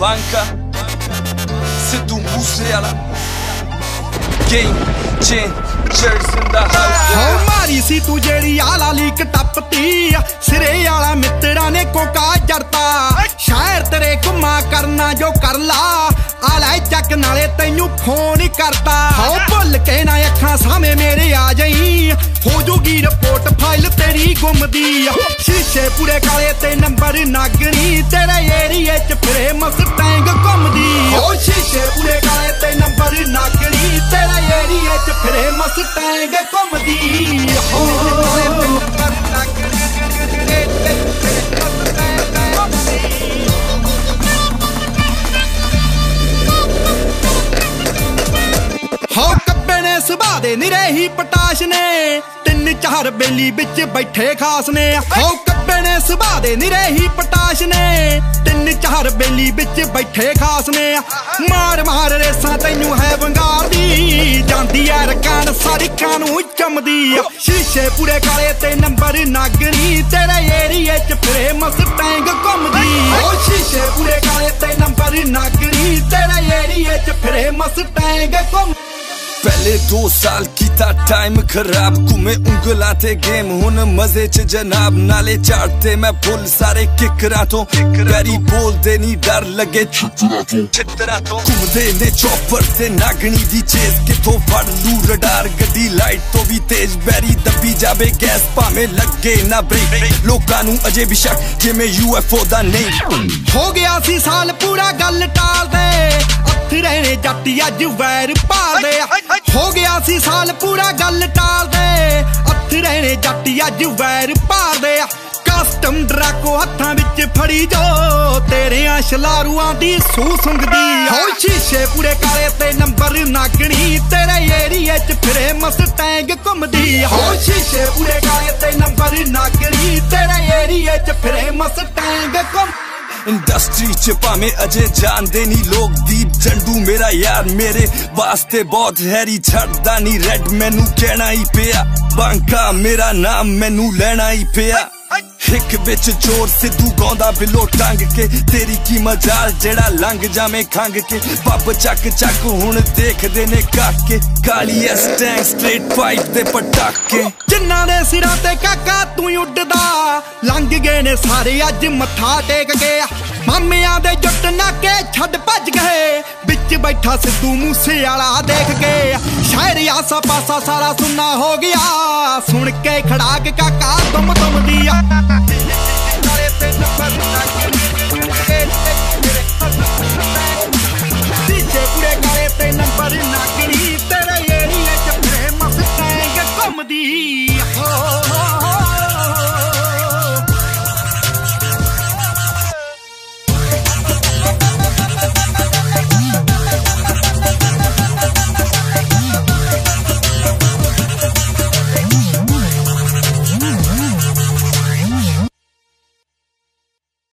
Banca Sidhu Moose ਵਾਲਾ game ਚੇਂਜਰਸ ਇਨ ਦਾ house ਹੋ ਮਾਰੀ ਸੀ ਤੂੰ ਜਿਹੜੀ ਆਲਾ ਲੀਕ ਟੱਪਤੀ ਆ, ਸਿਰੇ ਵਾਲਾ ਮਿੱਤਰਾਂ ਨੇ ਕੋਕਾ ਜੜਤਾ ਸ਼ਾਇਰ ਤੇਰੇ ਘੁੰਮਾ ਕਰਨਾ ਜੋ ਕਰ ਲਾ ਆ ਲੈ ਚੱਕ ਨਾਲੇ ਤੈਨੂੰ ਫੋਨ ਹੀ ਕਰਤਾ ਹੋ ਭੁੱਲ ਕੇ ਨਾ ਅੱਖਾਂ ਸਾਹਮਣੇ ਮੇਰੇ ਆ ਜਾਈ ਹੋ ਜੂਗੀ ਰਿਪੋਰਟ ਤੇਰੀ ਗੁੰਮਦੀ ਆ। ਸ਼ੀਸ਼ੇ ਪੂਰੇ ਕਾਲੇ ਤੇ ਨੰਬਰ ਨਾਗਣੀ ਤੇਰੇ ਏਰੀਏ ਚ ਫਿਰੇ ਮਸਟੈਂਗ ਘੁੰਮਦੀ ਹੋ ਸ਼ੀਸ਼ੇ ਪੂਰੇ ਕਾਲੇ ਤੇ ਨੰਬਰ ਨਾਗਣੀ ਤੇਰੇ ਏਰੀਏ ਚ ਫਿਰੇ ਮਸਟੈਂਗ ਘੁੰਮਦੀ ਹੋ ਸੁਭਾਅ ਦੇ ਨਿਰੇ ਹੀ ਪਟਾਸ਼ ਨੇ। ਤਿੰਨ ਚਾਰ ਬੇਲੀ ਵਿੱਚ ਬੈਠੇ ਖਾਸ ਨੇ। ਹੋ ਕੱਬੇ ਨੇ ਸੁਭਾ ਦੇ ਨਿਰੇ ਹੀ ਪਟਾਸ਼ ਨੇ। ਤਿੰਨ ਚਾਰ ਬੇਲੀ ਵਿੱਚ ਬੈਠੇ ਖਾਸ ਨੇ। ਮਾਰ ਮਾਰ ਰੇਸਾਂ ਤੈਨੂੰ ਹੈ ਵੰਗਾਰਦੀ ਜਾਂਦੀ ਐ ਰਕਾਨ ਸੜਕਾਂ ਨੂੰ ਚਮਦੀ ਸ਼ੀਸ਼ੇ ਪੂਰੇ ਕਾਲੇ ਤੇ ਨੰਬਰ ਨਾਗਰੀ। ਤੇਰੇ ਏਰੀਏ ਚ ਫਿਰੇ ਮਸਟੈਂਗ ਘੁੰਮਦੀ ਹੋ ਸ਼ੀਸ਼ੇ ਪੂਰੇ ਕਾਲੇ ਤੇ ਨੰਬਰ ਨਾਗਰੀ। ਤੇਰੇ ਏਰੀਏ ਚ ਫਿਰੇ ਮਸਟੈਂਗ ਘੁੰਮ ਪਹਿਲੇ 2 ਸਾਲ ਕੀਤਾ ਟਾਈਮ ਖਰਾਬ ਘੁੰਮੇ ਉਂਗਲਾਂ ਤੇ ਗੇਮ ਹੁਣ ਮਜ਼ੇ ਚ ਜਨਾਬ ਨਾਲੇ ਝਾੜਤੇ ਮੈਂ ਫੁੱਲ ਸਾਰੇ ਕਿਕਰਾਂ ਤੋਂ ਪੈਰੀ ਬੋਲਦੇ ਨਹੀਂ ਡਰ ਲੱਗੇ ਛਿੱਤਰਾਂ ਤੋਂ ਘੁੰਮਦੇ ਨੇ ਚੌਪਰ ਤੇ ਨਾਗਣੀ ਦੀ ਚੇਸ ਕਿਥੋਂ ਫੜ ਲੂ ਰਡਾਰ ਗੱਡੀ ਲਾਈਟ ਤੋਂ ਵੀ ਤੇਜ਼ ਬੈਰੀ ਦੱਬੀ ਜਾਵੇ ਗੈਸ ਭਾਵੇਂ ਲੱਗੇ ਨਾ ਬ੍ਰੇਕ ਲੋਕਾਂ ਨੂੰ ਅਜੇ ਵੀ ਸ਼ੱਕ ਜਿਵੇਂ ਯੂਐਫਓ ਦਾ ਨਹੀਂ ਹੋ ਗਿਆ ਸੀ ਸਾਲ ਪੂਰਾ ਗੱਲ ਟਾਲ ਦੇ ਅੱਥ ਰਹਿਣੇ ਜੱਟ ਅੱਜ ਵੈਰ ਭਾਲਦੇ ਹੋ ਗਿਆ ਸੀ ਸਾਲ ਪੂਰਾ ਗੱਲ ਟਾਲ ਦੇ। ਅੱਥ ਰਹਿਣੇ ਜੱਟ ਅੱਜ ਵੈਰ ਭਾਲਦੇ ਆ। ਕਸਟਮ ਡਰਾਕੋ ਹੱਥਾਂ ਵਿੱਚ ਫੜੀ ਜੋ। ਤੇਰੇ ਆ ਸ਼ਲਾਰੂਆਂ ਦੀ ਸੂ ਸੁੰਗਦੀ ਹੋ ਸ਼ੀਸ਼ੇ ਪੂਰੇ ਕਾਲੇ ਤੇ ਨੰਬਰ ਨਾਗਣੀ। ਤੇਰੇ ਏਰੀਏ 'ਚ ਫਿਰੇ ਮਸਟੈਂਗ ਘੁੰਮਦੀ ਹੋ ਸ਼ੀਸ਼ੇ ਪੂਰੇ ਕਾਲੇ ਤੇ ਨੰਬਰ ਨਾਗਣੀ। ਤੇਰੇ ਏਰੀਏ 'ਚ ਫਿਰੇ ਮਸਟੈਂਗ ਘੁੰਮ ਇੰਡਸਟਰੀ ਚ ਭਾਵੇਂ ਅਜੇ ਜਾਣਦੇ ਨਹੀਂ, ਲੋਕ ਦੀਪ ਜੰਡੂ ਮੇਰਾ ਯਾਰ, ਮੇਰੇ ਵਾਸਤੇ ਬਹੁਤ ਹੈਰੀ ਛੱਡਦਾ ਨਹੀਂ। ਰੈਡ ਮੈਨੂੰ ਕਹਿਣਾ ਹੀ ਪਿਆ, ਬਾਂਕਾ ਮੇਰਾ ਨਾਮ ਮੈਨੂੰ ਲੈਣਾ ਹੀ ਪਿਆ। ਇੱਕ ਵਿੱਚ ਜੋਰ ਸਿੱਧੂ ਗਾਉਂਦਾ ਬਿਲੋ ਟੰਗ ਕੇ। ਤੇਰੀ ਕੀ ਮਜਾਲ ਜਿਹੜਾ ਲੰਘ ਜਾਵੇਂ ਖੰਗ ਕੇ। ਪੱਪ ਚੱਕ ਚੱਕ ਹੁਣ ਦੇਖਦੇ ਨੇ ਕਾਕੇ। ਕਾਲੀ ਐਸ ਟੈਂਕ ਸਟ੍ਰੇਟ ਫਾਈਟ ਦੇ ਪਟਾਕੇ। ਜਿਨ੍ਹਾਂ ਦੇ ਸਿਰਾਂ ਤੇ ਕਾਕਾ ਤੂੰ ਉੱਡਦਾ। ਲੰਘ ਗਏ ਨੇ ਸਾਰੇ ਅੱਜ ਮੱਥਾ ਟੇਕ ਗਏ ਮਾਮਿਆਂ ਦੇ ਜੁੱਟ ਨਾਕੇ ਛੱਡ ਭੱਜ ਗਏ। ਵਿੱਚ ਬੈਠਾ ਸਿੱਧੂ ਮੂਸੇ ਵਾਲਾ ਦੇਖ ਕੇ। ਸ਼ਾਇਰ ਆਸਾ ਪਾਸਾ ਸਾਰਾ ਸੁੰਨਾ ਹੋ ਗਿਆ। ਸੁਣ ਕੇ ਖੜਾ ਕੇ ਕਾਕਾ ਤੁਮ ਤੁਮ dia.